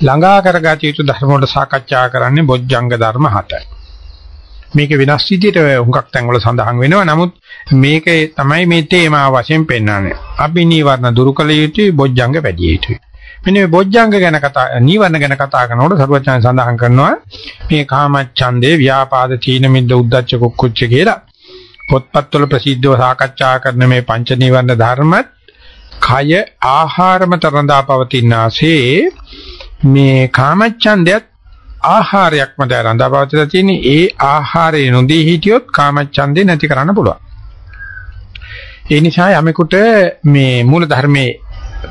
ළඟා කරගatiya යුතු ධර්ම වල සාකච්ඡා කරන්නේ බොජ්ජංග ධර්ම 7යි. මේක වෙනස් විදිහට හුඟක් තැන්වල සඳහන් වෙනවා. නමුත් මේකේ තමයි මේ තේමාව වශයෙන් පෙන්වන්නේ. අපි නීවරණ දුරු කළ යුතුයි බොජ්ජංග වැඩි යුතුයි. මෙන්න මේ බොජ්ජංග ගැන කතා නීවරණ ගැන කතා කරනකොට සරුවචන සඳහන් කරනවා මේ කාමච්ඡන්දේ ව්‍යාපාද තීන මිද්ද උද්දච්ච කුක්කුච්ච කියලා පොත්පත්වල ප්‍රසිද්ධව සාකච්ඡා කරන මේ පංච නීවරණ ධර්මත් කය ආහාරමත රඳා පවතිනාසේ මේ කාමච්ඡන්දයත් ආහාරයක්ම දැ රඳා පවතිලා තියෙන්නේ ඒ ආහාරය නොදී හිටියොත් කාමච්ඡන්දේ නැති කරන්න පුළුවන්. ඒ නිසා යමෙකුට මේ මූල ධර්මයේ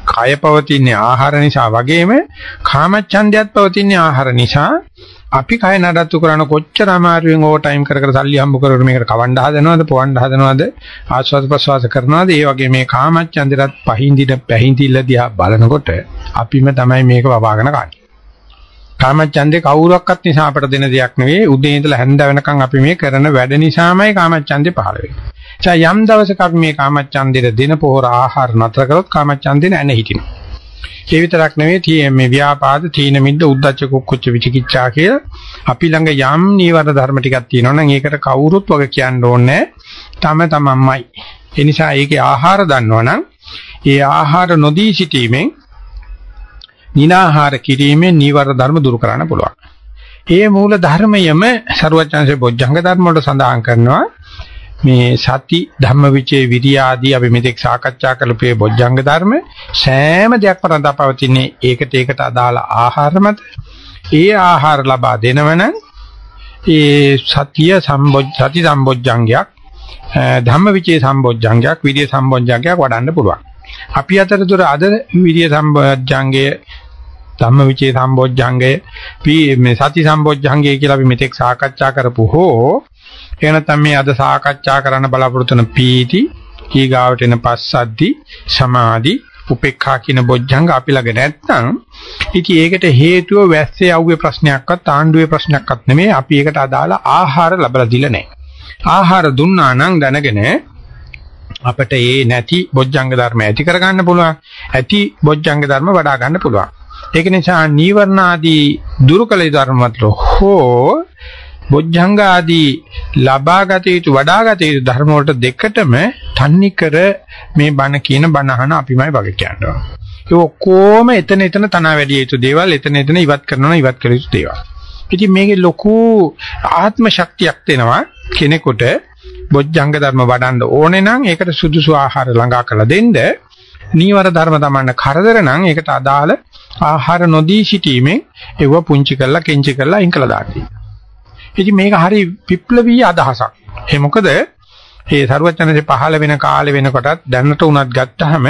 කය පවතින ආහාර නිසා වගේම කාමච්ඡන්දයත් පවතින ආහාර නිසා අපි කය නඩත්තු කරන කොච්චර අමාරුවෙන් ඕවර් ටයිම් කර කර සල්ලි හම්බ කරගෙන මේකට කවන්න හදනවද පොවන්න හදනවද ආස්වාද ප්‍රසවාස කරනවද ඒ වගේ මේ කාමච්ඡන්දයත් පහින්දින පැහින්දිල්ල දිහා බලනකොට අපිම තමයි මේක වවාගෙන කන්නේ. කාමච්ඡන්දේ කවුරක්වත් නිසා අපට දෙන දෙයක් නෙවෙයි උදේ ඉඳලා හැන්ද වෙනකන් අපි මේ කරන වැඩ නිසාමයි කාමච්ඡන්දේ පහළ වෙන්නේ. යම් දවසක අපි මේ කාමච්ඡන්දේට දින පොහොර ආහාර නතර කරොත් කාමච්ඡන්දේ නැණ හිටිනවා. ඒ විතරක් නෙවෙයි මේ ව්‍යාපාද තීන මිද්ද උද්දච්ච කුක්කුච්ච විචිකිච්ඡා කිය අපි ළඟ යම් නීවරණ ධර්ම ටිකක් තියෙනවා නම් ඒකට කවුරුත් වගේ කියන්න ඕනේ තම තමන්මයි. ඒ නිසා ඒකේ ආහාර දන්නවනම් ඒ ආහාර නොදී සිටීමෙන් නිනාහාර කිරීමෙන් නීවරණ ධර්ම දුරු කරන්න පුළුවන්. ඒ මූල ධර්මයම ਸਰුවචන්සේ බොජ්ජංග ධර්ම වලට සඳහන් කරනවා මේ සති ධම්මවිචේ විරිය ආදී අපි මෙතෙක් සාකච්ඡා කරපු බොජ්ජංග ධර්ම සෑම දෙයක්ම රඳාපවතින්නේ ඒකට ඒකට අදාළ ආහාර මත. ඒ ආහාර ලබා දෙනවනම් ඒ සතිය සම්බොජ් සති සම්බොජ්ජංගයක් ධම්මවිචේ සම්බොජ්ජංගයක් විරිය සම්බොජ්ජංගයක් වඩන්න පුළුවන්. අපි අතරතුර අද විරිය සම්බොජ්ජංගය ධම්මවිචේ සම්බොජ්ජංගය මේ සති සම්බොජ්ජංගය කියලා අපි මෙතෙක් සාකච්ඡා කරපු හෝ එහෙම නැත්නම් මේ අද සාකච්ඡා කරන්න බලාපොරොත්තු වෙන පීටි ඊගාවට එන පස්සද්දි සමාධි උපේක්ඛා කියන බොජ්ජංග අපි ළඟ නැත්නම් ඉතින් ඒකට හේතුව වැස්සේ යවුවේ ප්‍රශ්නයක්වත් ආණ්ඩුවේ ප්‍රශ්නයක්වත් නෙමෙයි අපි ඒකට අදාළ ආහාර ලැබලා දීලා නැහැ. ආහාර දුන්නා නම් දැනගෙන අපිට ඒ නැති බොජ්ජංග ධර්ම ඇති කරගන්න පුළුවන්. ඇති බොජ්ජංග ධර්ම වඩා ගන්න පුළුවන්. ඒක නිසා නීවරණ ආදී දුරුකල ධර්මවල හෝ බොජ්ජංග ආදී ලබාගත යුතු වඩාගත යුතු ධර්ම වලට දෙකටම තන්නේ කර මේ බණ කියන බණ අහන අපිමයි වගේ කියනවා. ඒ ඔක්කොම එතන එතන තන වැඩි යුතු දේවල් එතන එතන ඉවත් කරනවා ඉවත් කළ යුතු දේවල්. ඉතින් මේකේ ලොකු ආත්ම ශක්තියක් දෙනවා කෙනෙකුට බොජ්ජංග ධර්ම වඩන්න ඕනේ නම් ඒකට සුදුසු ආහාර ළඟා කරලා දෙන්න. නීවර ධර්ම තමන්න කරදර නම් ඒකට අදාළ ආහාර නොදී සිටීමෙන් ඒව පුංචි කරලා කෙන්චි කරලා අයින් කළා දාන්න. ඉතින් මේක හරි විප්ලවීය අදහසක්. ඒ මොකද මේ සරුවචනසේ පහළ වෙන කාලේ වෙනකොටත් දැනට උනත් ගත්තාම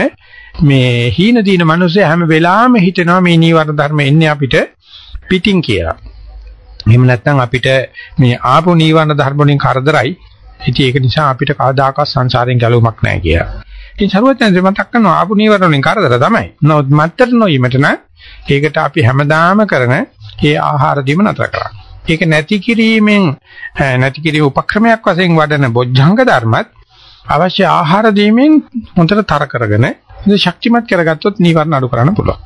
මේ හීන දින මිනිස්සේ හැම වෙලාවෙම හිතෙනවා මේ නීවර ධර්ම එන්නේ අපිට පිටින් කියලා. එහෙම නැත්නම් අපිට මේ ආපෝ නීවරණ ධර්ම වලින් කරදරයි. ඉතින් ඒක නිසා අපිට කවදාකවත් සංසාරයෙන් ගැලවීමක් නැහැ කියලා. ඉතින් සරුවචනසේ මතක් කරනවා ආපෝ නීවරණ වලින් කරදර තමයි. නමුත් මත්තර නොයීමට නම් ඒකට අපි හැමදාම කරන ඒ ආහාර දීම නතර කරන්නේ. ඒක නැති කිරීමෙන් නැති කිරීම උපක්‍රමයක් වශයෙන් වඩන බොජ්ජංග ධර්මත් අවශ්‍ය ආහාර දීමෙන් හොඳට තර කරගෙන ශක්තිමත් කරගත්තොත් නීවරණ අඩු කරන්න පුළුවන්.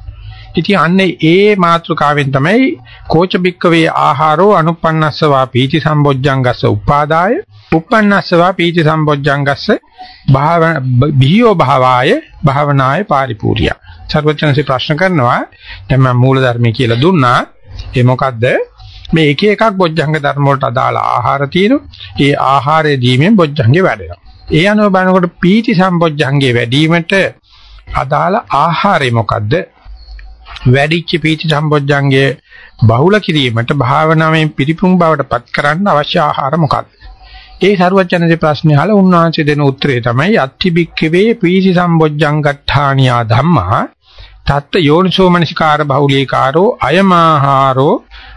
ඉතින් අන්නේ ඒ මාත්‍රකාවෙන් තමයි කෝච බික්කවේ ආහාරෝ අනුපන්නස්සවා පීති සම්බොජ්ජංගස්ස උපාදාය උපන්නස්සවා පීති සම්බොජ්ජංගස්ස භාව බිහියෝ භාවාය භාවනාය පාරිපූර්ය. සර්වඥන්සේ ප්‍රශ්න කරනවා දැන් මම මූල ධර්මයේ කියලා දුන්නා ඒ මොකද්ද මේ එක එකක් බොජ්ජංග ධර්ම වලට අදාළ ආහාර තියෙනවා. ඒ ආහාරය දීමෙන් බොජ්ජංගේ වැඩෙනවා. ඒ අනුව බලනකොට පීති සම්බොජ්ජංගේ වැඩිවීමට අදාළ ආහාරය මොකද්ද? වැඩිච්ච පීති සම්බොජ්ජංගේ බහුල කිරීමට භාවනාවෙන් පිරිපුන් බවට පත් කරන්න අවශ්‍ය ආහාර මොකක්ද? ඒ සරුවචනසේ ප්‍රශ්නේ අහලා උන්වහන්සේ දෙන උත්තරේ තමයි අත්තිබික්කවේ පීති සම්බොජ්ජංගට්ඨානියා ධම්මා තත්ත යෝනිසෝ මනසිකාර බහුලීකාරෝ අයමාහාරෝ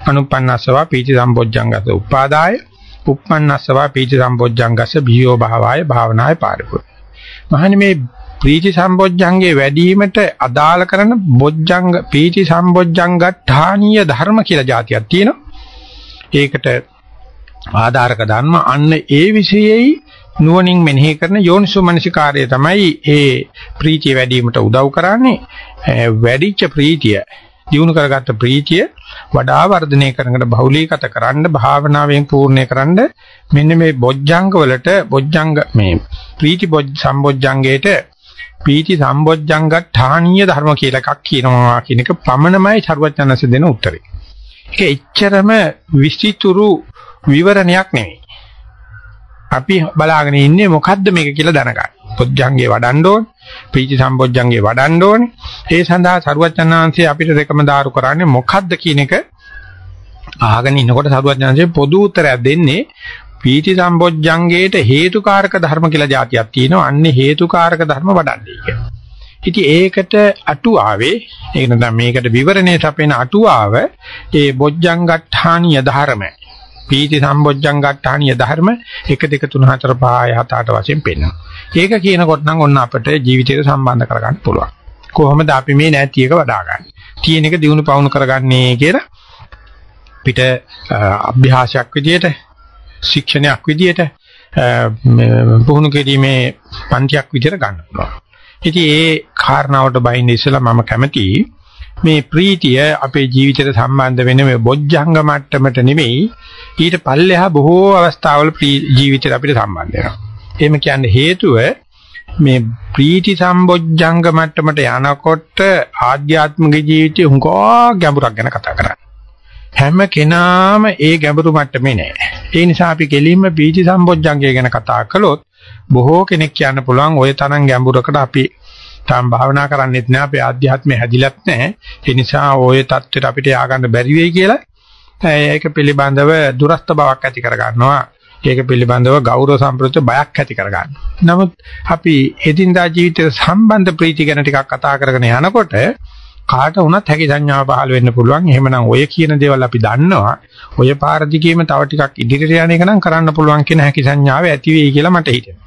අනුපන්නස්සවා පීති සම්බොජ්ජංගස උපාදාය. උප්පන්නස්සවා පීති සම්බොජ්ජංගස බියෝ භාවාය භාවනාය පාරිපුර. මහනි මේ පීති සම්බොජ්ජංගේ වැඩිවීමට අදාළ කරන බොජ්ජංග පීති සම්බොජ්ජංගඨානීය ධර්ම කියලා જાතියක් තියෙනවා. ඒකට ආධාරක ධර්ම අන්න ඒ විශේෂයි නුවණින් මෙනෙහි කරන යෝනිසෝ මනසිකාර්යය තමයි ඒ ප්‍රීතිය වැඩි වීමට උදව් කරන්නේ වැඩිච්ච ප්‍රීතිය දිනු කරගත්ත ප්‍රීතිය වඩා වර්ධනය කරනකට බහුලීගත කරන්න භාවනාවෙන් පූර්ණේ කරන්න මෙන්න මේ බොජ්ජංග වලට බොජ්ජංග මේ ප්‍රීති බොජ් සම්බොජ්ජංගේට පීති සම්බොජ්ජංගඨානීය ධර්ම කියලා එකක් කියනවා කියන එක පමණමයි චරවචනස දෙන උත්තරේ. ඒක එච්චරම විස්තිතුරු විවරණයක් නෙවෙයි. අපි බලාගෙන ඉන්නේ මොකද්ද මේක කියලා දැනගන්න. පොඥංගේ වඩන්න ඕනේ. පීති සම්පොඥංගේ වඩන්න ඕනේ. ඒ සඳහා සරුවචනාංශයේ අපිට රෙකමදාරු කරන්නේ මොකද්ද කියන එක අහගෙන ඉනකොට සරුවචනාංශයේ පොදු උත්තරයක් දෙන්නේ පීති සම්පොඥංගේට හේතුකාරක ධර්ම කියලා જાතියක් තියෙනවා. අන්නේ හේතුකාරක ධර්ම වඩන්නේ කියලා. ඉතින් ඒකට අටුවාවේ ඒක නැත්නම් මේකට විවරණයට අපේන අටුවාව ඒ බොජ්ජංග ဋ ාණීය ධර්මයි. පීති සම්බොජ්ජංගට්ඨානිය ධර්ම 1 2 3 4 5 6 7 8 වශයෙන් පෙන්වනවා. ඒක කියනකොට නම් ඔන්න අපිට ජීවිතයට සම්බන්ධ කරගන්න පුළුවන්. කොහොමද අපි මේ නැති එක වඩාගන්නේ? තියෙන එක දිනු පවුණු කරගන්නේ කියලා පිට අභ්‍යාසයක් විදියට ශික්ෂණයක් විදියට පුහුණු කිරීමේ පන්තියක් විදියට ගන්න පුළුවන්. ඉතින් ඒ කාරණාවට බයින්ද ඉස්සලා මම කැමතියි මේ ප්‍රීතිය අපේ ජීවිතයට සම්බන්ධ වෙන මේ බොජ්ජංග මට්ටමට නෙමෙයි ඊට පල්ලෙහා බොහෝ අවස්ථාවල ජීවිතයට අපිට සම්බන්ධ වෙනවා. එහෙම කියන්නේ හේතුව මේ ප්‍රීති සම්බොජ්ජංග මට්ටමට යනකොට ආධ්‍යාත්මික ජීවිතය හුඟා ගැඹුරක් ගැන කතා කරන්නේ. හැම කෙනාම ඒ ගැඹුරු මට්ටමේ නෑ. ඒ නිසා අපි කෙලින්ම ප්‍රීති සම්බොජ්ජංගය ගැන කතා කළොත් බොහෝ කෙනෙක් කියන්න පුළුවන් ওই තරම් ගැඹුරකට අපි තාම භාවනා කරන්නෙත් නෑ අපේ ආධ්‍යාත්මය හැදිලත් නෑ ඒ නිසා ওই தත්වෙට අපිට ය아가න්න බැරි වෙයි කියලා ඒක පිළිබඳව දුරස්ත බවක් ඇති කර ගන්නවා ඒක පිළිබඳව ගෞරව සම්ප්‍රයුක්ත බයක් ඇති කර ගන්නවා නමුත් අපි එදිනදා ජීවිතේ සම්බන්ධ ප්‍රීති ගැන ටිකක් කතා කරගෙන යනකොට කාට වුණත් හැකි සංඥාව පහළ වෙන්න පුළුවන්. එහෙමනම් ඔය කියන දේවල් අපි දන්නවා. ඔය පාරදිගීම තව ටිකක් ඉදිරියට යන එක නම් කරන්න පුළුවන් කියන හැකි සංඥාව ඇති වෙයි කියලා මට හිතෙනවා.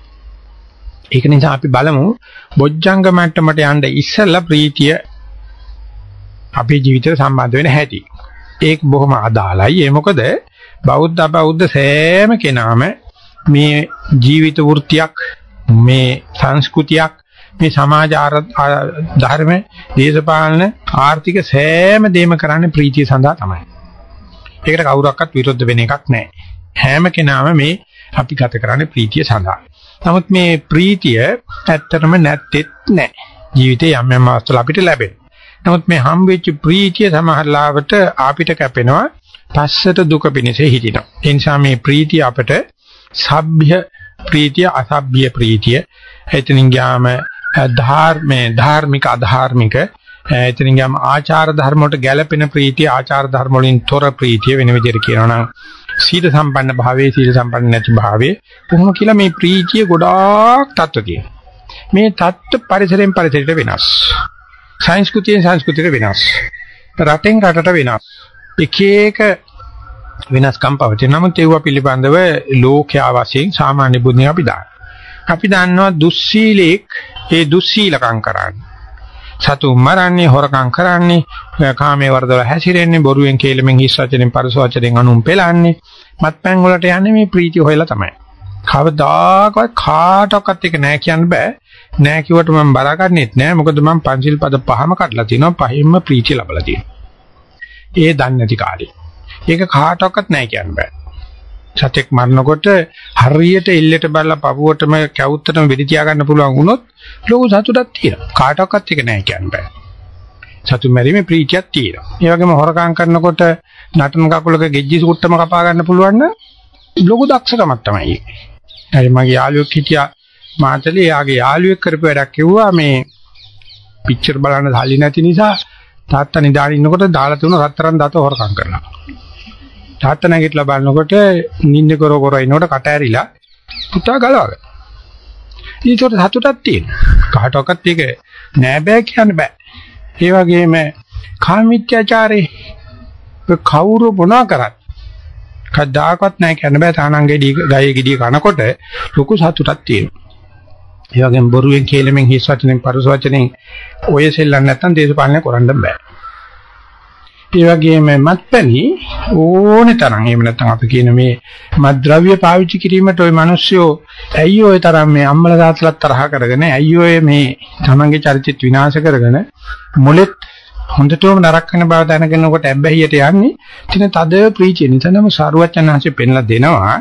ඒක නිසා අපි බලමු බොජ්ජංග මට්ටමට යන්න ඉස්සෙල්ලා ප්‍රීතිය අපේ ජීවිතයට සම්බන්ධ වෙන හැටි. ඒක බොහොම අදාළයි. ඒ මොකද බෞද්ධ බෞද්ධ සෑම කෙනාම මේ ජීවිත වෘත්තියක් මේ සංස්කෘතියක් මේ සමාජ ධර්ම දේශපාලන ආර්ථික සෑම දෙයක්ම කරන්නේ ප්‍රීතිය සඳහා තමයි. ඒකට කවුරක්වත් විරුද්ධ වෙන එකක් නැහැ. හැම කෙනාම මේ අපි ගත කරන්නේ ප්‍රීතිය සඳහා. නමුත් මේ ප්‍රීතිය ඇත්තටම නැත්තේත් නැහැ. ජීවිතේ යම් යම් අවස්ථා අපිට ලැබෙන. නමුත් මේ හම් වෙච්ච ප්‍රීතිය සමහර ලාවට අපිට කැපෙනවා. පස්සට දුක පිණිස හිටිනවා. ඒ නිසා මේ ප්‍රීතිය අපට සભ્ય ප්‍රීතිය අසભ્ય ප්‍රීතිය එතනින් ගියාම ධාර්මයේ ධාර්මික අධාර්මික එතනින් ගියාම ආචාර ධර්ම වලට ගැළපෙන ප්‍රීතිය ආචාර ධර්ම වලින් තොර ප්‍රීතිය වෙන විදිහට කියනවා නම් සීල සම්පන්න භාවයේ සීල සම්පන්න නැති භාවයේ කොහොම කියලා මේ ප්‍රීතිය ගොඩාක් තත්ත්ව තියෙනවා. මේ තත්ත්ව පරිසරයෙන් පරිසරයට වෙනස්. සංස්කෘතියෙන් සංස්කෘතියට වෙනස්. රටෙන් රටට වෙනස්. එක එක වෙනස්කම් පවතින නමුත් ඒව පිළිබඳව ලෝකයා වශයෙන් සාමාන්‍ය බුද්ධිය අපි දාන. අපි දන්නවා දුස්සීලෙක් ඒ දුස්සීලකම් කරන්නේ. සතු මරන්නේ හොරකම් කරන්නේ කාමයේ වර්ධව හැසිරෙන්නේ බොරුවෙන් කේලමෙන් හිස් වචනෙන් පරස වචනෙන් අනුම් පෙලන්නේ මත්පැන් වලට යන්නේ මේ ප්‍රීතිය හොයලා තමයි. කවදාකවත් කාටවත් එක නෑ කියන්න බෑ. නෑ කිව්වට මම බලාගන්නෙත් නෑ. මොකද මම පංචිල් පද පහම කඩලා තිනවා. පහින්ම ප්‍රීතිය ලැබලා තියෙනවා. ඒ දන්නේ නැති කාලේ. ඒක කාටවත් නෑ කියන්න බෑ. සතෙක් මරනකොට හරියට ඉල්ලට බලලා පපුවටම කැවුත්තටම වෙඩි තියා ගන්න පුළුවන් වුණොත් ලෝක සතුටක් තියෙනවා. කාටවත් එක නෑ කියන්න බෑ. සතු මැරීමේ ප්‍රීතියක් තියෙනවා. ඒ වගේම හොරකම් කරනකොට නටන කකුලක ගෙජ්ජි සුට්ටම කපා ගන්න පුළුවන් නම් ලොකු දක්ෂකමක් තමයි. හරි මගේ යාළුවෙක් හිටියා මාතලේ යාගේ යාළුවෙක් කරපු වැඩක් කිව්වා මේ පික්චර් බලන්න සල්ලි නැති නිසා තාත්තා නිදාගෙන ඉන්නකොට දාලා තුන රත්තරන් දත හොරකම් කරනවා. තාත්තා නැගිටලා බලනකොට නිින්ද කර කර ඉනකොට කට ඇරිලා පුතා ගලවගෙන. ඊට සතුටක් තියෙනවා. කාටවත් ඒක නෑ බෑ කියන්න බෑ. ඒ වගේම කාමීත්‍යාචාරේ කවුරු මොනවා කරත් කවදාකවත් නැහැ කියන්න බෑ තානංගේ ගයේ ගිඩිය කනකොට ලොකු සතුටක් තියෙනවා. ඒ වගේම බොරුවෙන් කේලමෙන් හිස් වචනෙන් පරුස වචනෙන් ඔය සෙල්ලම් නැත්තම් දේශපාලනය කරන්න බෑ. ඒ වගේම මත්පැනි ඕනේ තරම් එහෙම නැත්නම් අපි කියන මේ මත්ද්‍රව්‍ය පාවිච්චි කිරීමට ওই මිනිස්සු ඇයි ওই තරම් මේ අම්මලා තාත්තලා තරහ කරගෙන ඇයි ඔය මේ තමන්ගේ චරිතය විනාශ කරගෙන මොලෙත් හොඳටම නරක කරන බව දැනගෙනකොට ඇබ්බැහියට යන්නේ. ඉතින් තද ප්‍රීතිය නිසා නම් සාරුවචනහන්සේ පෙන්ලා දෙනවා.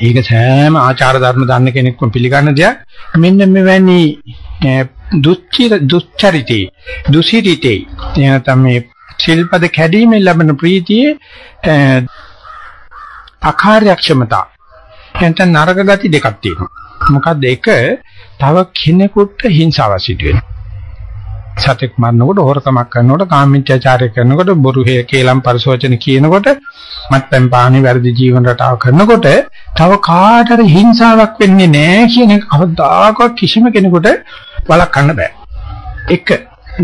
ඒක සෑම ආචාර ධර්ම දන්න කෙනෙක්ම පිළිගන්න දෙයක්. මෙන්න මෙවැනි දුච්චිර දුච්චරිතේ දුසිරිතේ එනතම මේ ශිල්පද කැඩීමෙන් ලැබෙන ප්‍රීතියේ අකාර්යක්ෂමතා එතන නරක ගති දෙකක් තියෙනවා. මොකද එක තව කෙනෙකුට හිංසාවක් සිදු වෙනවා. සතෙක් මරනකොට හොරකමක් කරනකොට කාමීත්‍යාචාරය කරනකොට බොරු හේ කේලම් පරිසෝචන කියනකොට මත්පැන් පානි වැරදි ජීවන රටාව කරනකොට තව කාටද හිංසාවක් වෙන්නේ නැහැ කියන එක කවදාකවත් කිසිම කෙනෙකුට වළක්වන්න බෑ. එක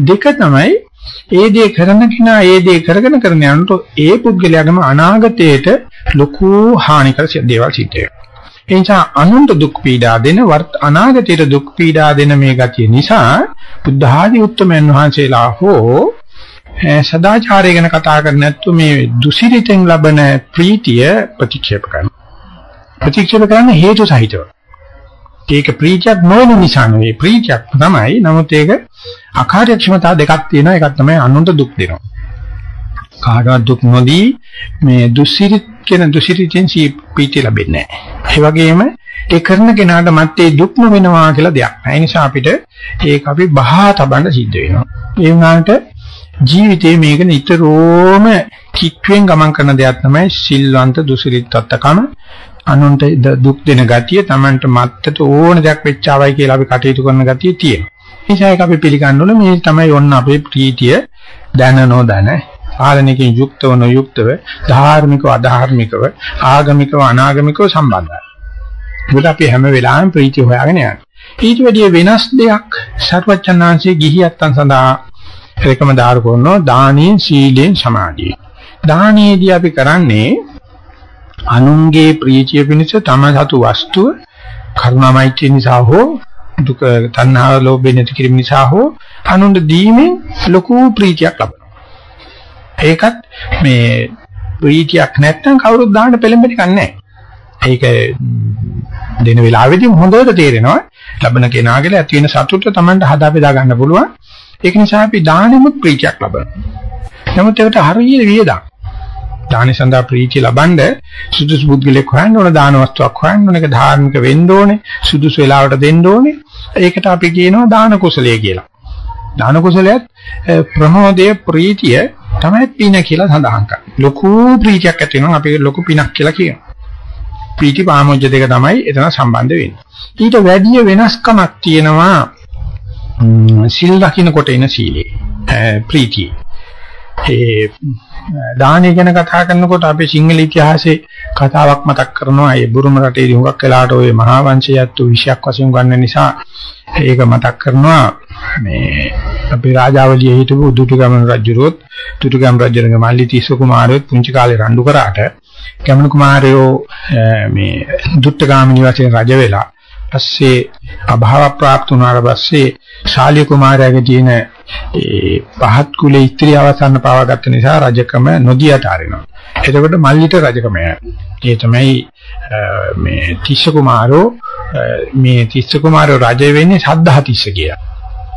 දෙක තමයි ඒ දේ කරන කෙනා ඒ දේ කරගෙන කරන යනකොට ඒ පුද්ගලයාගම අනාගතයේට ලොකු හානිකර දේවල් සිද්ධ වෙනවා. ඒ නිසා අනුන්ට දුක් පීඩා දෙන අනාගතයට දුක් පීඩා දෙන මේ ගතිය නිසා බුද්ධ ආදී උත්තමයන් වහන්සේලා හෝ සදාචාරය ගැන කතා කරන්නේ නැත්නම් මේ දුසිරිතෙන් ලබන ප්‍රීතිය ප්‍රතික්ෂේප කරනවා. ප්‍රතික්ෂේප කරන්න හේතු සහිතව. ඒක ප්‍රීතියක් නොවන නිසා නෙවෙයි ප්‍රීතියක් තමයි. නමුත් ඒක අකාර්යක්ෂමතා දෙකක් තියෙනවා. එකක් තමයි අනුන්ට දුක් දෙනවා. කාටවත් දුක් නොදී මේ දුසිරිත කියන දුසිරිතෙන් සීපීති ලැබෙන්නේ නැහැ. ඒ වගේම ඒ කරන කෙනාට මත්තේ දුක් නොවෙනවා කියලා දෙයක් නැහැ. ඒ නිසා අපිට ඒක අපි බහා තබන්න සිද්ධ වෙනවා. ඒ වුණාට ජීවිතේ මේක නිතරම කික්වෙන් ගමන් කරන දෙයක් තමයි සිල්වන්ත දුසිරිතත්කම අනුන්ට දුක් දෙන ගතිය Tamanට මත්තට ඕන දෙයක් වෙච්චාවයි කියලා අපි කටයුතු කරන ගතිය තියෙනවා. ඒ නිසා ඒක අපි පිළිගන්න ඕනේ මේ තමයි ඔන්න අපේ ප්‍රීතිය දැන නොදැන පාලනයකින් යුක්තව නොයුක්තව ධාර්මිකව අධාර්මිකව ආගමිකව අනාගමිකව සම්බන්ධයි. මොකද අපි හැම වෙලාවෙම ප්‍රීතිය හොයාගෙන යනවා. ඊට වැඩිය වෙනස් දෙයක් සර්වචන්නාංශයේ ගිහියත්තන් සඳහා එකම දාර කරනවා දානීය සීලෙන් සමාධිය. දානයේදී අපි කරන්නේ අනුන්ගේ ප්‍රීතිය පිණිස තම සතු වස්තුව කරුණාමෛත්‍රිය නිසා හෝ දුක තණ්හාව ලෝභය නැති කිරීම නිසා හෝ අනුන්ට දීමෙන් ලොකු ප්‍රීතියක් ලබනවා. ඒකත් මේ ප්‍රීතියක් නැත්නම් කවුරුත් දාන්න පෙළඹෙන්නේ නැහැ. ඒක දෙන වෙලාවෙදී හොඳට තේරෙනවා. ලබන කෙනාගේ ඇති වෙන සතුට Tamanට හදා බෙදා ගන්න පුළුවන්. ඒක නිසා අපි දානෙමුත් ප්‍රීතියක් ලබනවා. නමුත් ඒකට හරියට වියදම්. දානි සඳහා ප්‍රීතිය ලබනද සුදුසු බුද්ධිලෙක් හොයන්න ඕන දාන වස්තුවක් හොයන්න ඕන ඒක ධාර්මික වෙන්න ඕනේ සුදුසු වෙලාවට දෙන්න ඕනේ ඒකට අපි කියනවා දාන කුසලයේ කියලා දාන කුසලයත් ප්‍රමෝදයේ ප්‍රීතිය තමයි පින කියලා සඳහන් කරන්නේ. ලොකු ප්‍රීතියක් ඇති වෙනවා අපි ලොකු පිනක් කියලා කියනවා. ප්‍රීති පාමොජ්ජ දෙක තමයි එතන සම්බන්ධ වෙන්නේ. ඊට වැඩි වෙනස්කමක් තියෙනවා සිල් රකින්නකොට එන සීලේ. ප්‍රීතිය. ඒ දානය ගැන කතා කරනකොට අපි සිංහල ඉතිහාසයේ කතාවක් මතක් කරනවා. ඒ බුරුම රටේදී හුඟක් වෙලාට ওই මහා වංශයත් විශයක් වශයෙන් ගන්න නිසා ඒක මතක් කරනවා. මේ අපේ රාජාවලියේ හිටපු දුටුගැමුණු රජුරුවොත් දුටුගැමුණු රජුගේ මල්ලි තිස්ස කුමාරයොත් පුංචි කාලේ රණ්ඩු කරාට ගැමුණු කුමාරයෝ මේ දුට්ටගාමිනී වශයෙන් රජ වෙලා පස්සේ අභාව ප්‍රාප්ත වුණාට පස්සේ ශාලිය කුමාරයාගේ තියෙන ඒ පහත් කුලේ ස්ත්‍රී අවසන් පාවාගත්ත නිසා රජකම නොදියට ආරිනවා. එතකොට මල්ලිට රජකම ඒ තමයි මේ තිස්ස කුමාරෝ මේ තිස්ස කුමාරෝ රජ වෙන්නේ සද්ධා තිස්ස කියලා.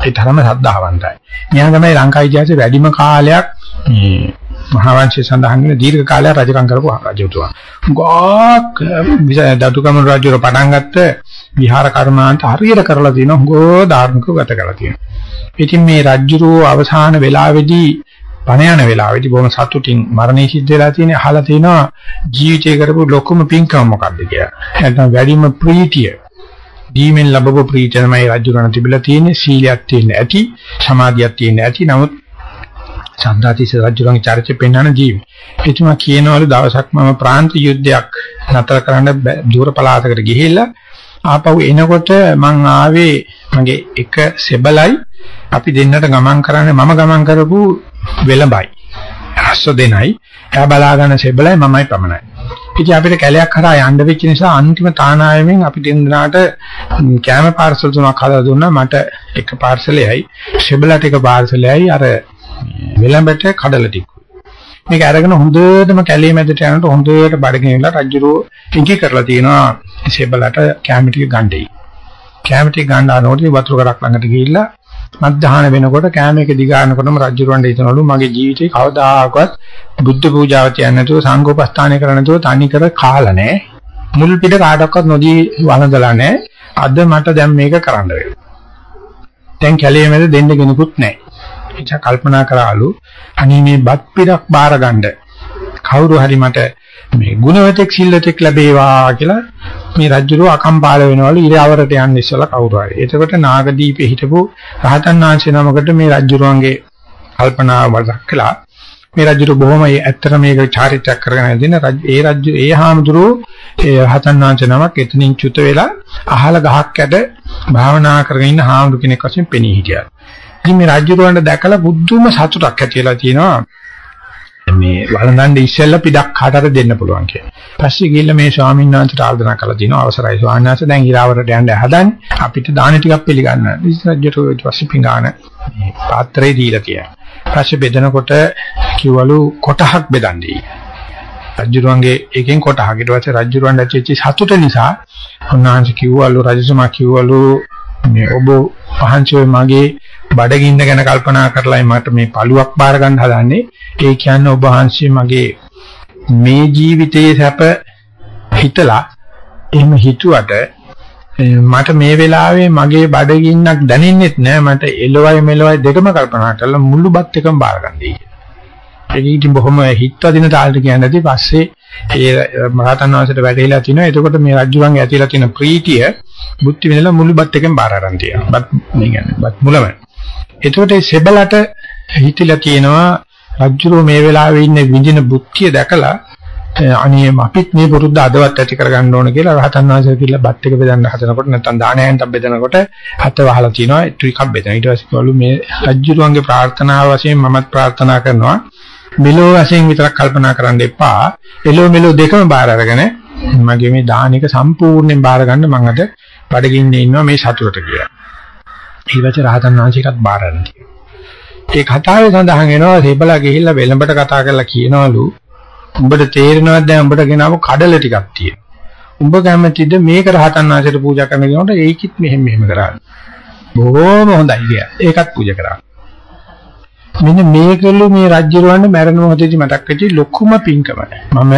ඒ තරම ශ්‍රද්ධාවන්තයි. මෙයා තමයි ලංකා ඉතිහාසයේ වැඩිම කාලයක් මේ මහා වංශයේ සඳහන් වෙන දීර්ඝ කාලයක් රජකම් කරපු රජතුමා. ගෝක් දතුකම රජුර පටන් ගත්ත විහාර කර්මාන්ත හරියට කරලා තිනවා. ගෝ ධාර්මිකව ගත කරලා තියෙනවා. ඉතින් මේ රජුරෝ අවසාන වෙලාවේදී පණ යන වෙලාවේදී බොහොම සතුටින් මරණය සිද්ධ වෙලා තියෙන අහලා තිනවා ජීවිතේ කරපු ලොකුම පින්කම මොකක්ද කියලා. නැත්නම් වැඩිම ප්‍රීතිය දීමෙන් ලැබපු ප්‍රීතිය තමයි රජුරණ තිබිලා තියෙන්නේ සීලයක් තියෙන ඇති සමාධියක් තියෙන ඇති නමුත් සම්දාතිස රජුරන්ගේ චරිතය පෙන්වන ජීවි. එතුමා කියනවලු දවසක් මම ප්‍රාන්ත යුද්ධයක් නතර කරන්න දුර පළාතකට ගිහිල්ලා ආපහු එනකොට මං ආවේ මගේ එක සෙබලයි අපි දෙන්නට ගමන් කරන්නේ මම ගමන් කරපු වෙලඹයි. අස්ස දෙනයි. එයා බලා ගන්න සෙබලයි මමයි පමණයි. ඉතින් අපිට කැලයක් කරා යන්න වෙච්ච නිසා අන්තිම තානායමෙන් අපි දෙන්නාට කැම පාර්සල් තුනක් හදලා දුන්නා මට එක පාර්සලයයි ෂෙබලට එක පාර්සලයයි අර වෙලඹට කඩල ටිකු මේක අරගෙන හොඳටම කැලේ මැදට යනකොට හොඳට බඩගෙන ඉලා රජුරෝ ඉඟි කරලා තියෙනවා ෂෙබලට කැම ටික ගන්නයි කැම ටික ගන්න ආනෝටි වතුර කරක් ළඟට ගිහිල්ලා මත්දහන වෙනකොට කෑම එක දිගානකොටම රජුරවන්ට හිතනවලු මගේ ජීවිතේ කවදාකවත් බුද්ධ පූජාව තියන්නේ නැතුව සංඝෝපස්ථානය කරන්නේ නැතුව තනි කර කාලා නැහැ. මුල් පිට කාටවත් නොදී වළඳලා නැහැ. අද මට දැන් මේක කරන්න වෙනවා. දැන් කැලේ මැද දෙන්න කෙනෙකුත් නැහැ. එචා කල්පනා කරාලු අනී මේ බත් පිටක් බාර ගන්න කවුරු හරි මට මේ ගුණවතෙක් සිල්වතෙක් ලැබේවා කියලා මේ රජුරෝ අකම්පාල වෙනවලු ඉරවරට යන්න ඉස්සලා කවුරු හරි. එතකොට නාගදීපේ හිටපු රහතන් වහන්සේ නමකට මේ රජුරෝන්ගේ කල්පනාව වදක් කළා. මේ රජුරෝ බොහොම ඇත්තට මේක චාරිත්‍රාක් කරගෙන දෙන ඒ රජු ඒ හාමුදුරුවෝ ඒ රහතන් වහන්සේ නමක් එතනින් චුත වෙලා අහල ගහක් යට භාවනා කරගෙන ඉන්න හාමුදුරු කෙනෙක් වශයෙන් පෙනී හිටියා. ඉතින් මේ රජුරවන්ට දැකලා බුද්ධුම සතුටක් ඇති වෙලා තියෙනවා. මේ වළඳන්න ඉස්සෙල්ලා පිටක් කාටද දෙන්න පුළුවන් කියලා. පස්සේ ගිහිල්ලා මේ ස්වාමීන් වහන්සේට ආර්දනා කළා දිනවා අවසරයි ස්වාමීන් වහන්සේ දැන් ඉරාවරට යන්න හදන්නේ අපිට දාන ටිකක් පිළිගන්න. ඉස්සරජට පස්සේ පිඟාන මේ පාත්‍රේ දීලා කියලා. පස්සේ බෙදනකොට කිව්වලු කොටහක් බෙදන්නේ. රජුරුවන්ගේ එකෙන් කොටහක් ඊට පස්සේ රජුරුවන් ඇච්චි සතුට නිසා උන්වහන්සේ කිව්වලු රජතුමා කිව්වලු මේ ඔබ වහන්සේ මගේ බඩගින්න ගැන කල්පනා කරලායි මට මේ පළුවක් බාර ගන්න හදන්නේ. ඒ කියන්නේ ඔබ වහන්සේ මගේ මේ ජීවිතයේ සැප හිතලා එහෙම හිතුවට මට මේ වෙලාවේ මගේ බඩගින්නක් දැනෙන්නෙත් නෑ මට එළවයි මෙලවයි දෙකම කල්පනා කරලා මුළු බත් එකම බාර ගන්නයි. ඒක ඉතින් බොහොම හිතවදින තාලට කියන්නේ පස්සේ ඒ මහතන් වහන්සේට වැටහිලා තිනවා. එතකොට මේ රජුගන් ඇතිලා තියෙන ප්‍රීතිය බුද්ධි වෙනලා මුළු බත් එකෙන් බාර අරන් තියෙනවා. බත් මේ කියන්නේ බත් මුලම. එතකොට ඒ සෙබලට හිතිලා තියෙනවා රජුරෝ මේ වෙලාවේ ඉන්න විඳින බුද්ධිය දැකලා අනේ අපිත් මේ පුරුද්ද අදවත් ඇති කරගන්න ඕන කියලා රහතන් වහන්සේ කියලා බත් එක බෙදන්න හදනකොට නැත්නම් දානයන්ට බෙදනකොට හත වහලා තිනවා ටිකක් බෙදන. ඊට පස්සේ කිව්වලු මේ රජුරුවන්ගේ ප්‍රාර්ථනාව වශයෙන් මමත් ප්‍රාර්ථනා කරනවා මෙලෝ වශයෙන් විතරක් කල්පනා කරන්න එපා. එලෝ මෙලෝ දෙකම බාර අරගෙන මගේ මේ දාන එක සම්පූර්ණයෙන් බාර ගන්න මම අද බඩගින්නේ ඉන්නවා මේ සතුටට කියලා. ඊවච රහතන් වහන්සේකත් බාර ගන්න. ඒ කතාවේ සඳහන් වෙනවා සෙබලා ගිහිල්ලා වෙලඹට කතා කරලා කියනවලු උඹට තේරෙනවද දැන් උඹට ගෙනාව කඩල ටිකක් තියෙනවා. උඹ කැමතිද මේක රහතන් වහන්සේට පූජා කරන කෙනාට ඒකිත් මෙහෙම මෙහෙම කරන්න. බොහොම හොඳයි කියලා. ඒකත් පූජා කරා. මෙන්න මේකලු මේ රජ්ජුරවන්න මරණ මොහොතේදී මතක් වෙච්ච ලොකුම පිංකම. මම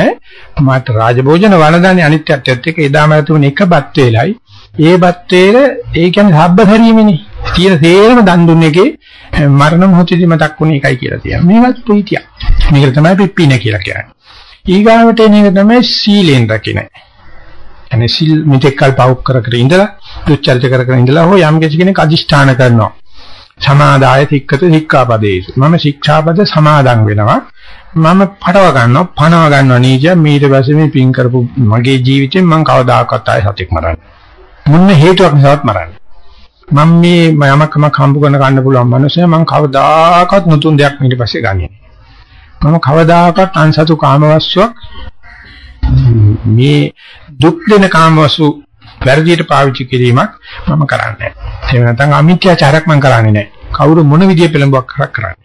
මාත් රාජභෝජන වළඳන්නේ අනිත්‍යත්වයට එක්ක එදාම තුනේ එක බත් වේලයි. ඒ බත් වේල ඒ කියන්නේ සබ්බසරීමනේ. තියෙන තේරම දන් දුන්න එකේ මරණ මොහොතේදී මතක් වුණේ එකයි කියලා තියෙනවා. මේවත් ප්‍රීතිය. මේක තමයි පිප්පින කියලා කියන්නේ. ඊගාවට එන එක තමයි සීලෙන් රකින්න. يعني සිල් මෙතෙක් කල් පව් කර කර ඉඳලා දුච්චරිත කර කර ඉඳලා හෝ යම් කෙනෙක් අදිෂ්ඨාන කරනවා. සමාදාය තික්කත සික්ඛාපදේසු. මම ශික්ෂාපද සමාදන් වෙනවා. මම පටව ගන්නවා, පණව ගන්නවා නීජ මීට පස්සේ මේ පින් කරපු මගේ ජීවිතෙන් මම කවදාකවත් ආයෙ සතෙක් මරන්නේ. මොන හේතුවක් නිසාවත් මරන්නේ. මම මේ යමකම හම්බ කරන ගන්න පුළුවන් මනුස්සයා මම කවදාකවත් නතුන් දෙයක් ඊට පස්සේ ගන්නේ. මම කවදාකවත් අන්සතු කාමවස්තුවක් මේ දුක් දෙන කාමවස්තු වැරදියට පාවිච්චි කිරීමක් මම කරන්නේ නැහැ. එහෙම නැත්නම් අමිත්‍යාචාරයක් මම කරන්නේ නැහැ. කවුරු මොන විදිය පෙළඹුවක් කරක් කරන්නේ.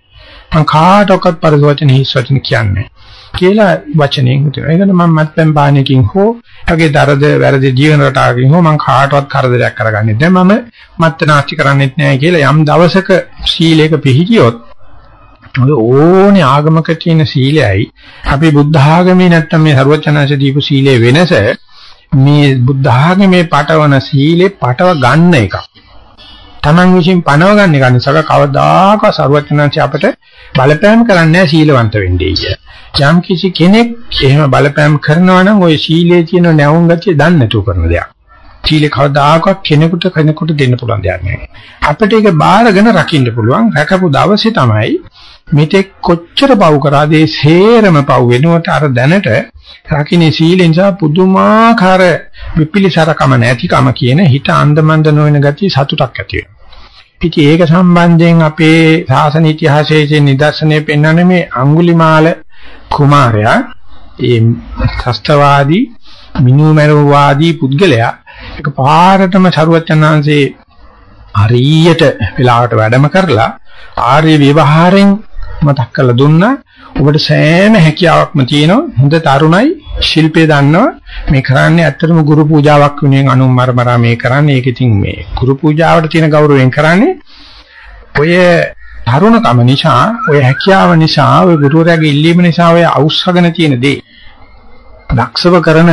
මම කාටවත් පරිවචන හිස් වචන කියන්නේ කියලා වචනයෙන් හිතුවා. ඒකට මම මත්පැන් පානකින් හෝ යගේ දරද වැරදි ජීවන රටාවකින් හෝ මම කාටවත් කරදරයක් කරගන්නේ නැහැ. මම මත්නාස්ති කරන්නේත් නැහැ කියලා යම් දවසක සීලයක පිළිහිියොත් ඔය ඕනේ ආගමක තියෙන සීලයයි අපි බුද්ධ ආගමේ නැත්තම් මේ ਸਰවචනංශ දීපු සීලේ වෙනස මේ බුද්ධ ආගමේ පටවන සීලේ පටව ගන්න එක. Taman විසින් පනව ගන්න එක නිසා කවදාක සරුවචනංශය අපට බලපෑම් කරන්නේ සීලවන්ත වෙන්නේ කිය. යම් කිසි කෙනෙක් එහෙම බලපෑම් කරනවා නම් ওই සීලයේ තියෙන නැවුම් ගැතිය දන්නේ නැතුව කරන දෙයක්. සීලේ කවදාකවත් කෙනෙකුට කෙනෙකුට දෙන්න පුළුවන් දෙයක් නෙවෙයි. අපිට ඒක බාරගෙන රකින්න පුළුවන්. රැකපු දවසේ තමයි මෙතෙක් කොච්චර පව් කරාද ඒ සේරම පව් වෙනුවට අර දැනට රකින්නේ සීල නිසා පුදුමාකාර විපිලිසරකම නැතිකම කියන හිත අන්දමන්ද නොවන ගතිය සතුටක් ඇති වෙනවා. ඉතින් ඒක සම්බන්ධයෙන් අපේ සාසන ඉතිහාසයේ නිදර්ශනය පෙන්වන්නේ මේ අඟුලිමාල කුමාරයා ඒ ත්‍ස්තවාදී මිනුමරවාදී පුද්ගලයා එක පාරටම සරුවචනාංශේ හරියට වෙලාවට වැඩම කරලා ආර්ය විවහාරෙන් මතක් කරලා දුන්නා. ඔබට සෑම හැකියාවක්ම තියෙනවා. හොඳ තරුණයි, ශිල්පේ දන්නවා. මේ කරන්නේ ඇත්තටම ගුරු පූජාවක් වෙනුවෙන් අනුමරමරා මේ කරන්නේ. ඒක ඉතින් මේ ගුරු පූජාවට තියෙන ගෞරවයෙන් කරන්නේ. ඔය තරුණකම නිසා, ඔය හැකියාව නිසා, ඔය ගුරුවරයාගේ ඉල්ලීම නිසා ඔය අවශ්‍යගෙන තියෙන දේ දක්ෂව කරන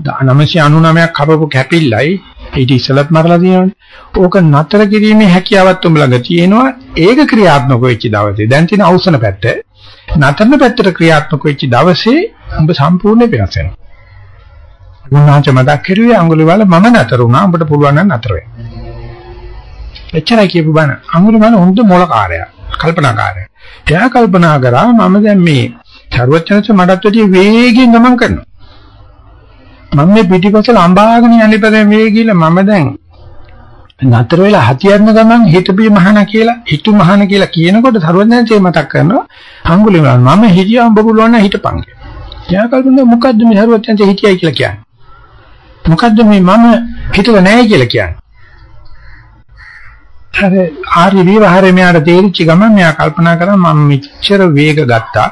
999ක් කපපු කැපිල්ලයි ඊට ඉස්සලත් මරලා තියෙනවනේ. ඕක නතර කිරීමේ හැකියාවක් උඹ ළඟ තියෙනවා. ඒක ක්‍රියාත්මක වෙච්ච දවසේ. දැන් තියෙන අවසන පැත්ත. නතරන පැත්තට ක්‍රියාත්මක වෙච්ච දවසේ උඹ සම්පූර්ණ වෙනස් වෙනවා. උන්වහන්සේ මතක් කරුවේ අඟුලිමාල මම නතර වුණා. උඹට පුළුවන් නම් නතර වෙන්න. එච්චරයි කියපු බණ. අඟුලිමාල හොඳ මොලකාරයා. කල්පනාකාරයා. එයා කල්පනා කරා මම දැන් මේ චරවචනස මඩත් වැඩි වේගෙන් ගමන් කරනවා. මම මේ පිටිපස්සල අඹාගෙන යන්නේ පදේ මේ ගිහලා මම දැන් නතර වෙලා හතියන්න ගමන් හිතපි මහන කියලා හිතු මහන කියලා කියනකොට සරුවඥාන්සේ මතක් කරනවා අඟුලිමාල මම හිතියා උඹ පුළුවන් නම් හිටපන් කියලා. එයා කල්පනා මොකද්ද මේ සරුවඥාන්සේ හිටියයි කියලා කියන්නේ. මොකද්ද මේ මම හිතලා නැහැ කියලා කියන්නේ. අර ආර්ය විවහාරේ මෙයාට තේරිච්ච ගමන් මෙයා කල්පනා කරා මම මෙච්චර වේග ගත්තා.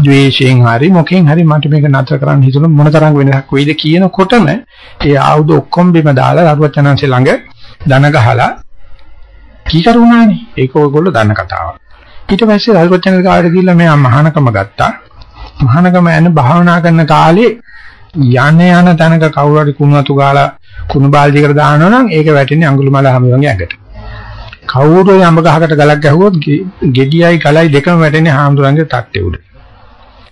ද්වේෂයෙන් හරි මොකෙන් හරි මට මේක නතර කරන්න හිතුණු මොන තරම් වෙනසක් වෙයිද කියනකොටම ඒ ආයුධ ඔක්කොම බිම දාලා අරුවචනන්සේ ළඟ දන ගහලා කීකරුණානේ. ඒක ඔයගොල්ලෝ දන්න කතාවක්. ඊට පස්සේ අරුවචනන්සේ කාට ගිහිල්ලා මෙයා මහානකම ගත්තා. මහානකම යන භාවනා කරන කාලේ යන යන තැනක කවුරු හරි කුණු අතු ගාලා කුණු බාල්දියකට දානවා නම් ඒක වැටෙන්නේ අඟුලිමාල හැමෝගේ ඇඟට. කවුරු යම්බ ගහකට ගලක් ගැහුවොත් ගෙඩියයි ගලයි දෙකම වැටෙන්නේ හාමුදුරන්ගේ තට්ටේ උඩ.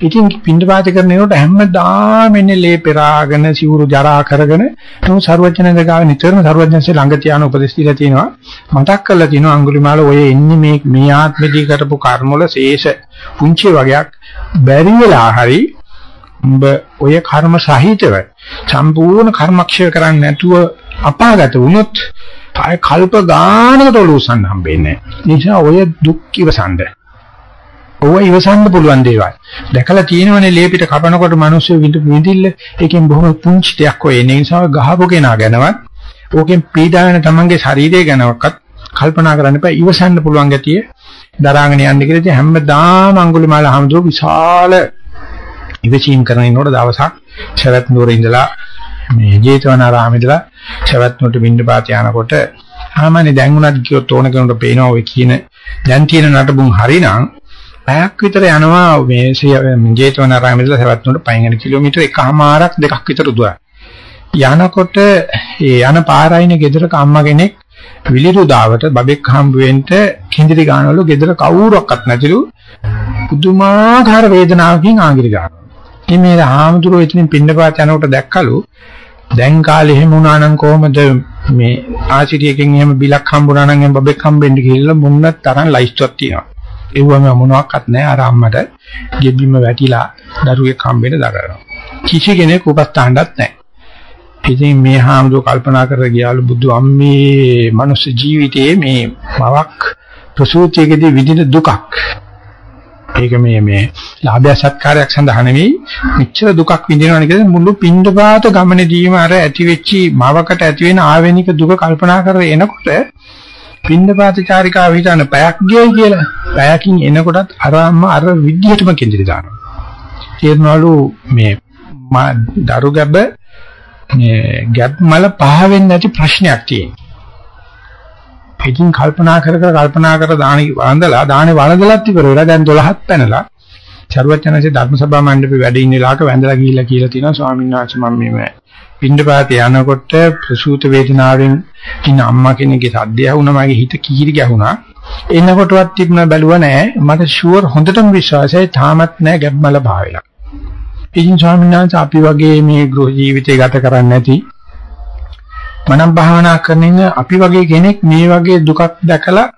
ඉතින් පින්ඩපාත කරනකොට හැමදාම එන්නේ ලේ පෙරාගෙන සිවුරු ජරා කරගෙන නමුත් සරුවචනන්ද ගාව නිතරම සරුවචනන්සේ ළඟ තියාන උපදෙස් දීලා තියෙනවා මතක් කරලා තියෙනවා අඟුලිමාල ඔය එන්නේ මේ මේ ආත්මෙදී කරපු කර්ම වල ශේෂ පුංචි වගේක් බැරි වෙලා හරි උඹ ඔය කර්ම සහිතව සම්පූර්ණ කර්මක්ෂය කරන්නේ නැතුව අපාගත වුණොත් ආය කල්ප ගානකට ඔලුසන්න හම්බෙන්නේ නැහැ. නිසා ඔය දුක් ඉවසන්න. ඔය ඉවසන්න පුළුවන් දේවල්. දැකලා තියෙනවනේ ලේපිට කපනකොට මිනිස්සු විඳිල්ල ඒකෙන් බොහොම පුංචි දෙයක් ඔය එන නිසා ගහපු කෙනා ගැනවත් ඕකෙන් පීඩා වෙන තමන්ගේ ශරීරය ගැනවත් කල්පනා කරන්න එපා ඉවසන්න පුළුවන් ගැතිය දරාගෙන යන්න කියලා ඉතින් හැමදාම අඟුලිමාල හමුදුර විශාල ඉවසීම් කරන ඉන්නකොට දවසක් සවැත් නුවර ඉඳලා මේ ජේතවනාරාමේ ඉඳලා සවැත් නුවරට බින්ද පාත යනකොට ආමනේ දැන් උනත් කියොත් ඕන කෙනෙකුට පේනවා ඔය කියන දැන් තියෙන නටබුන් හරිනම් පැයක් විතර යනවා මේ ජේතවනාරාමේ ඉඳලා සවැත් නුවරට පයින් යන කිලෝමීටර් එකමාරක් දෙකක් විතර දුර. යනකොට ඒ යන පාරයිනේ ගෙදරක අම්මා කෙනෙක් විලිරුදාවට බබෙක් හම්බ වෙන්න කිඳිරි ගන්නවලු ගෙදර කවුරක්වත් නැතිලු පුදුමාකාර වේදනාවකින් ආගිරි ගන්නවා. ඉතින් මේ හාමුදුරුවෝ එතනින් පින්නපාත යනකොට දැක්කලු දැන් කාලේ එහෙම වුණා නම් කොහොමද මේ ආසිරියකින් එහෙම බිලක් හම්බුණා නම් එහෙම බබෙක් හම්බෙන්න කියලා මොන්න තරම් ලයිස්ට්ුවක් තියෙනවා. ඒවම මොනවත් නැහැ අර අම්මට ගෙබිම වැටිලා දරුවෙක් හම්බෙන්න දරනවා. කිසි කෙනෙක් උපස්ථානවත් නැහැ. ඉතින් මේ හාමුදුරුවෝ කල්පනා කර ගියාලු බුදු අම්මේ මනුස්ස ජීවිතයේ මේ මවක් ප්‍රසූතියකදී විඳින දුකක් ඒක මේ මේ ලාභය සත්කාරයක් සඳහා නෙවෙයි මෙච්චර දුකක් විඳිනවනේ කියලා මුළු පින්ඩපාත ගමනේදීම අර ඇති වෙච්චි මවකට ඇති වෙන ආවෙනික දුක කල්පනා කරලා එනකොට පින්ඩපාත චාරිකාව හිතන පැයක් ගියයි කියලා. පැයකින් එනකොටත් අර අම්මා අර විදිහටම කෙන්දිරි දානවා. තේරෙනවලු මේ දරු ගැබ මේ ගැබ් මල පහ වෙන්නේ නැති ප්‍රශ්නයක් තියෙනවා. ඉතින් කල්පනා කර කර කල්පනා කර දානි වන්දලා දානේ වළඳලත් ඉවර වෙලා දැන් 12ක් පැනලා චරවචනසේ ධර්ම සභා මණ්ඩපේ වැඩ ඉන්න ලාක වැඳලා ගිහිල්ලා කියලා තියෙනවා. ස්වාමීන් වහන්සේ මම මේ පින්ඩපාතේ යනකොට ප්‍රසූත වේදනාවෙන් ඉන්න අම්මා කෙනෙක්ගේ සද්දය වුණා මගේ හිත කීරි ගැහුණා. එනකොටවත් තිබුණා බැලුවා නෑ. මට ෂුවර් හොඳටම විශ්වාසයි තාමත් නෑ ගැබ්මල භාවෙලා ඉතින් ස්වාමීන් වහන්සේ අපි වගේ මේ ගෘහ ජීවිතය ගත කරන්නේ නැති මනම් භාවනා කරන අපි වගේ කෙනෙක් මේ වගේ දුකක් දැකලා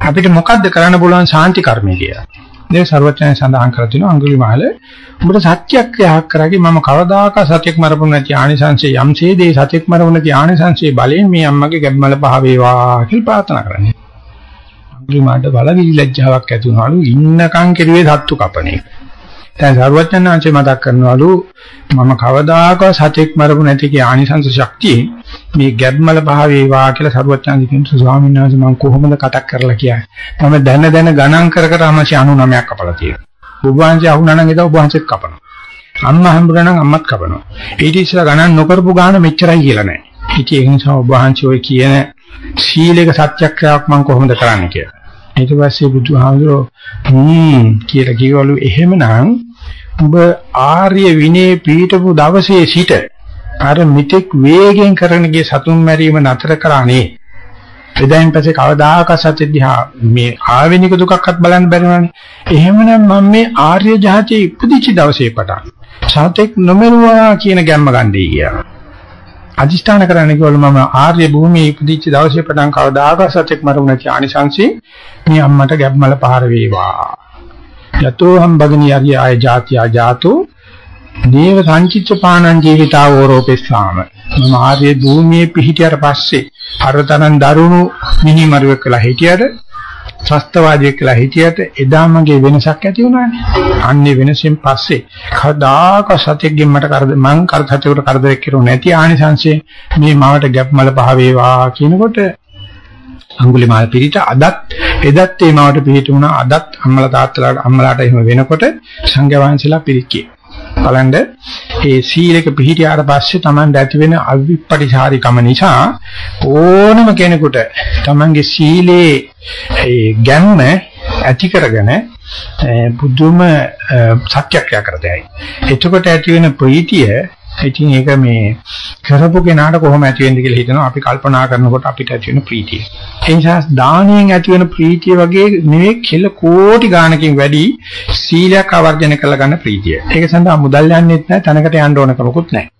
අපිට මොකද්ද කරන්න පුළුවන්? සාන්ති කර්මය කියලා. මේ ਸਰවඥයන් සඳහන් කර තිනවා අඟුලිමාල උඹට සත්‍යක්‍රියාවක් කරගේ මම කවදාක සත්‍යක් මරපු නැති ආනිසංශයේ යම්සේ දේ සත්‍යක් මරපු නැති ආනිසංශයේ බලයෙන් මේ අම්මගේ ගැබ්මල පහ වේවා කියලා ප්‍රාර්ථනා කරන්නේ. අඟුලිමාලට බලවිලි ලැජ්ජාවක් ඇති වුණාලු ඉන්නකම් කෙරුවේ සත්තු කපණේ. දැන් සර්වඥාන්සේ මතක් කරනවලු මම කවදාකවත් සතෙක් මරපු නැති කී ආනිසංස ශක්තිය මේ ගැබ්මල භාවේවා කියලා සර්වඥාන්සේ කියන ස්වාමීන් වහන්සේ මම කොහොමද කටක් කරලා කියන්නේ? මම දැන දැන ගණන් කර කර අමසි 99ක් කපලා තියෙනවා. ඔබ වහන්සේ අහුණා නම් ඒක ඔබ වහන්සේත් කපනවා. අම්මා හම්බුනා නම් අම්මත් කපනවා. ඊට ඉස්සෙල්ලා ගණන් නොකරපු ගාන මෙච්චරයි කියලා නෑ ඉතින් ඒ නිසා ඔබ වහන්සේ ඔය කියන සීලේක සත්‍යක්‍රියාවක් මම කොහොමද කරන්නේ කියලා. ඊට පස්සේ බුදුහාමුදුරෝ හ්ම් කියලා කිව්වලු එහෙමනම් ඔබ ආර්ය විනය පීඨපු දවසේ සිට අර මිත්‍යක් වේගෙන් කරන ගිය සතුන් මැරීම නතර කරානේ එදායින් පස්සේ කවදාක සත්‍ය දිහා මේ ආවෙනික දුකක්වත් බලන්න බැරිවනේ. එහෙමනම් මම මේ ආර්ය ජාතිය ඉපදිච්ච දවසේ පටන් සත්‍යක් නොමරුවා කියන ගැම්ම ගන්නයි කියලා. අදිෂ්ඨාන කරන්න කිව්වලු මම ආර්ය භූමියේ ඉපදිච්ච දවසේ පටන් කවදාක සත්‍යක් මරුණ ඥානිසංශේ මේ අම්මට ගැම්මල පහර වේවා. යතෝ හම් බගනි ආර්ය ආය ජාතිය ජාතෝ. නේව සංචිත්ත පානං ජීවිතාවෝරෝපෙස්සාම මම ආර්ය භූමියේ පිහිටියට පස්සේ අරතරන් දරුණු මිනිමරුවෙක් කියලා හිටියට ත්‍ස්තවාදියෙක් කියලා හිටියට එදා මගේ වෙනසක් ඇති වුණානේ. අන්නේ වෙනසෙන් පස්සේ කවදාක සත්‍යයෙන් මට කරද මං කරදරයකට කරදරයක් කරුනේ නැති ආනිසංශේ මේ මාවට ගැප් මල පහ වේවා කියනකොට අඟුලිමාල පිරිට අදත් එදත් ඒ මාවට පිහිටුණා. අදත් අම්මලා තාත්තලාට අම්මලාට එහෙම වෙනකොට සංඝයා වහන්සේලා පිරික්කේ. බලන්න ඒ සීලක පිළිහිටියාට පස්සේ Taman ඇති වෙන අවිප්පටිසාරිකම නිසා ඕනම කෙනෙකුට Tamanගේ සීලේ ඒ ගැම්ම ඇති කරගෙන බුදුම සත්‍යක්‍රියා කරතයි. එතකොට ඇති වෙන ප්‍රීතිය ඉතින් ඒක මේ කරපු කෙනාට කොහොම ඇති වෙන්නේ කියලා හිතනවා අපි කල්පනා කරනකොට අපිට ඇති වෙන ප්‍රීතිය. ඒ නිසා දානයෙන් ඇති වෙන ප්‍රීතිය වගේ නෙවෙයි කෙල කෝටි ගාණකින් වැඩි සීලයක් ආවර්ජන කරලා ගන්න ප්‍රීතිය. ඒක සඳහා මුදල් යන්නේත් නැහැ තැනකට යන්න ඕන කමකුත් නැහැ.